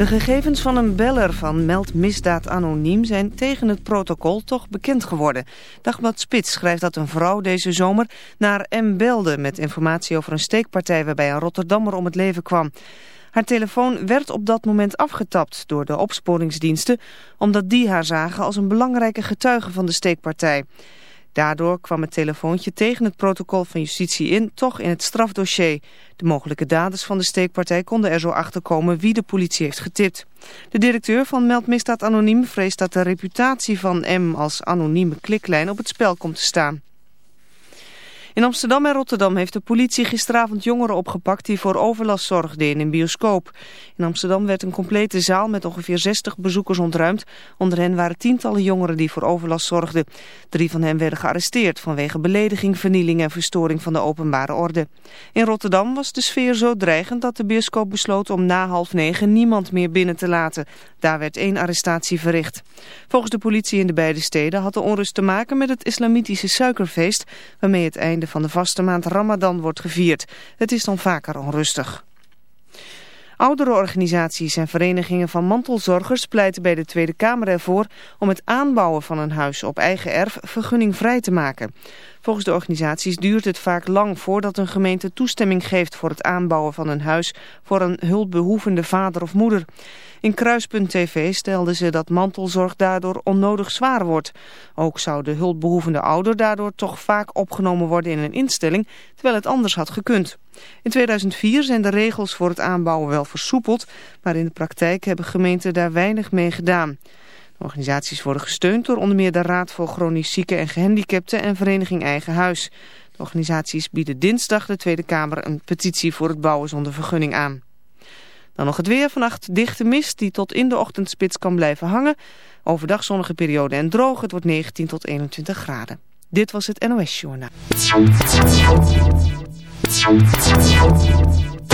De gegevens van een beller van Meld Misdaad Anoniem zijn tegen het protocol toch bekend geworden. Dagblad Spits schrijft dat een vrouw deze zomer naar M belde met informatie over een steekpartij waarbij een Rotterdammer om het leven kwam. Haar telefoon werd op dat moment afgetapt door de opsporingsdiensten... omdat die haar zagen als een belangrijke getuige van de steekpartij. Daardoor kwam het telefoontje tegen het protocol van justitie in, toch in het strafdossier. De mogelijke daders van de steekpartij konden er zo achter komen wie de politie heeft getipt. De directeur van Meld Misdaad Anoniem vreest dat de reputatie van M als anonieme kliklijn op het spel komt te staan. In Amsterdam en Rotterdam heeft de politie gisteravond jongeren opgepakt die voor overlast zorgden in een bioscoop. In Amsterdam werd een complete zaal met ongeveer 60 bezoekers ontruimd. Onder hen waren tientallen jongeren die voor overlast zorgden. Drie van hen werden gearresteerd vanwege belediging, vernieling en verstoring van de openbare orde. In Rotterdam was de sfeer zo dreigend dat de bioscoop besloot om na half negen niemand meer binnen te laten. Daar werd één arrestatie verricht. Volgens de politie in de beide steden had de onrust te maken met het islamitische suikerfeest waarmee het einde van de vaste maand Ramadan wordt gevierd. Het is dan vaker onrustig. Oudere organisaties en verenigingen van mantelzorgers pleiten bij de Tweede Kamer ervoor om het aanbouwen van een huis op eigen erf vergunningvrij te maken. Volgens de organisaties duurt het vaak lang voordat een gemeente toestemming geeft voor het aanbouwen van een huis voor een hulpbehoevende vader of moeder. In Kruispunt TV stelden ze dat mantelzorg daardoor onnodig zwaar wordt. Ook zou de hulpbehoevende ouder daardoor toch vaak opgenomen worden in een instelling, terwijl het anders had gekund. In 2004 zijn de regels voor het aanbouwen wel versoepeld, maar in de praktijk hebben gemeenten daar weinig mee gedaan. Organisaties worden gesteund door onder meer de Raad voor Chronisch Zieken en Gehandicapten en Vereniging Eigen Huis. De organisaties bieden dinsdag de Tweede Kamer een petitie voor het bouwen zonder vergunning aan. Dan nog het weer. Vannacht dichte mist die tot in de ochtendspits kan blijven hangen. Overdag zonnige periode en droog. Het wordt 19 tot 21 graden. Dit was het NOS Journaal.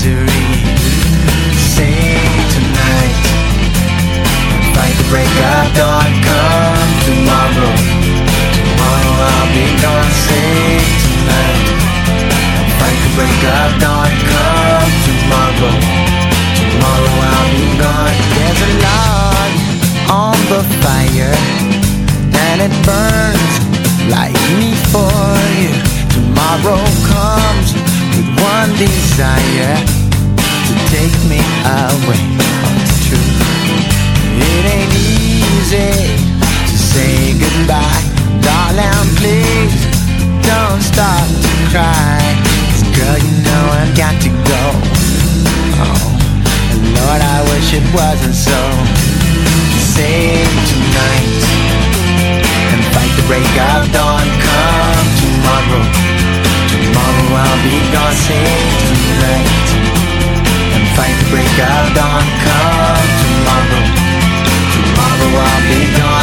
Misery. Sing tonight. Fight the break of dawn. Come tomorrow. Tomorrow I'll be gone. Sing tonight. Fight the break of dawn. Come tomorrow. Tomorrow I'll be gone. There's a log on the fire, and it burns like me for you. Tomorrow comes one desire to take me away. It's true. It ain't easy to say goodbye, darling. Please don't start to cry. girl, you know I've got to go. Oh, Lord, I wish it wasn't so. Save tonight and fight the break of dawn. Come tomorrow. Tomorrow I'll be gone, save tonight And fight the break of dawn, come tomorrow. Tomorrow I'll be gone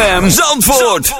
ZFM Zandvoort.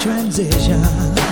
transition.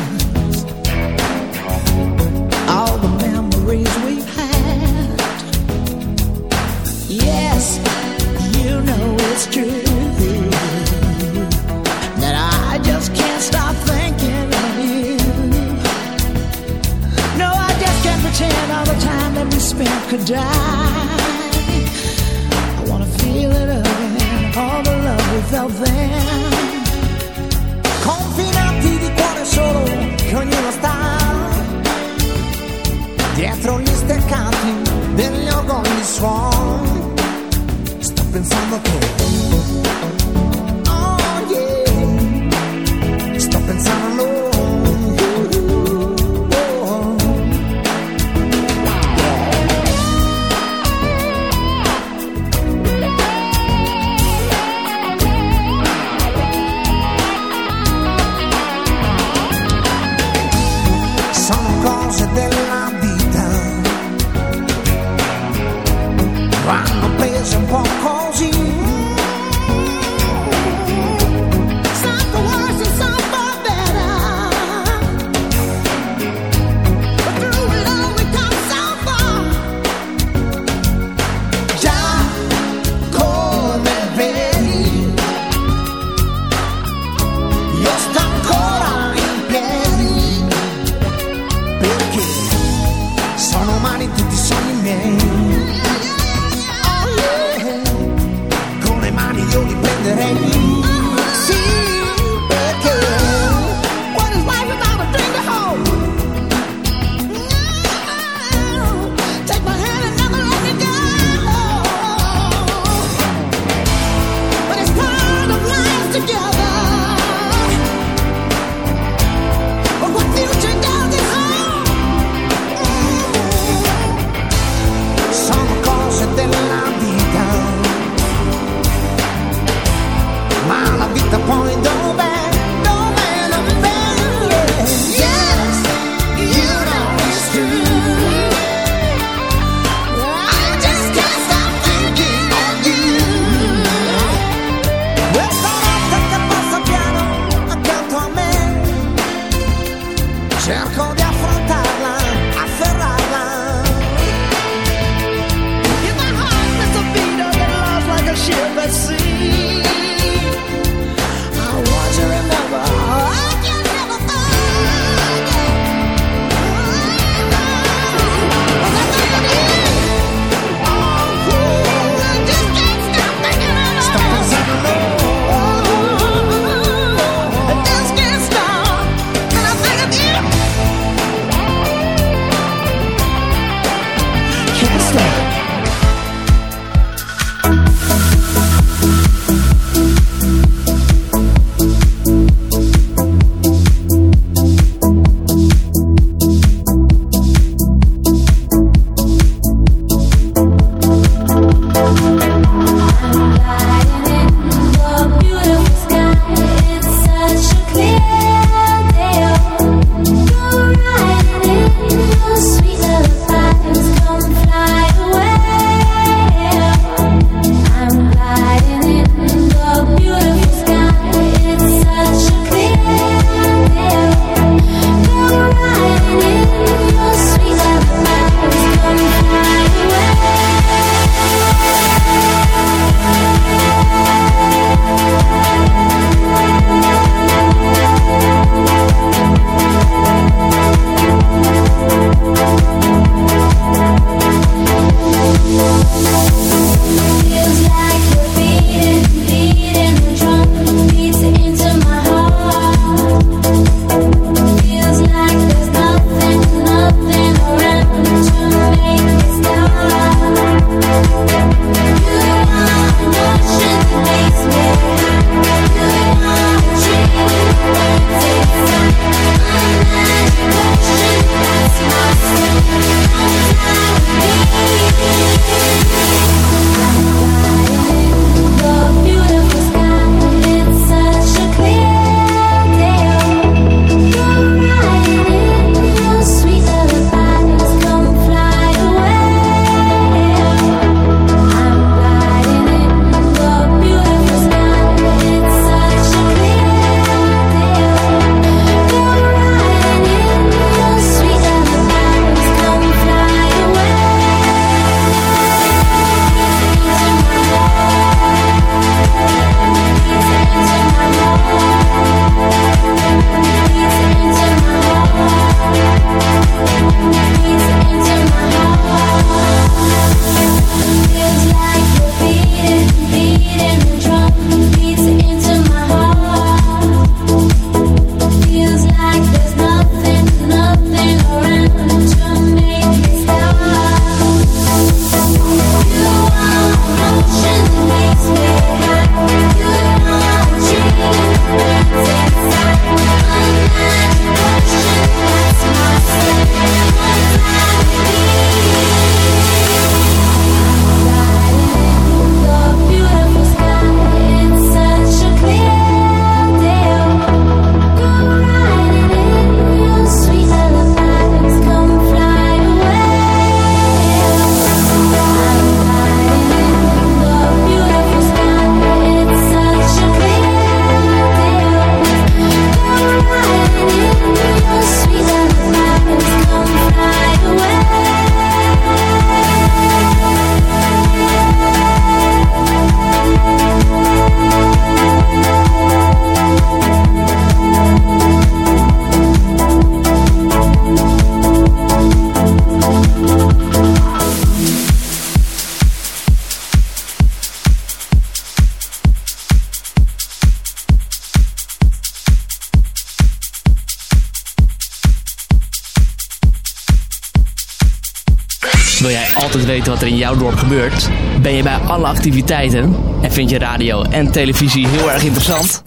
Alle activiteiten? En vind je radio en televisie heel erg interessant?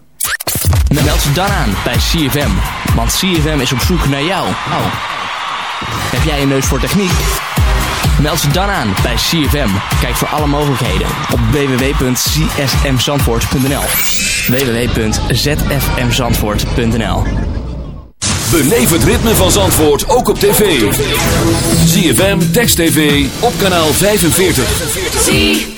Meld ze dan aan bij CFM. Want CFM is op zoek naar jou. Oh. Heb jij een neus voor techniek? Meld ze dan aan bij CFM. Kijk voor alle mogelijkheden op www.csmzandvoort.nl www.zfmzandvoort.nl Beleef het ritme van Zandvoort ook op tv. ZFM, Text TV, op kanaal 45.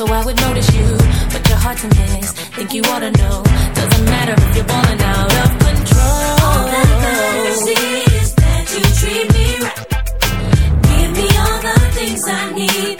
so I would notice you. But your heart's in this, think you ought to know. Doesn't matter if you're balling out of control. All that I see is that you treat me right. Give me all the things I need.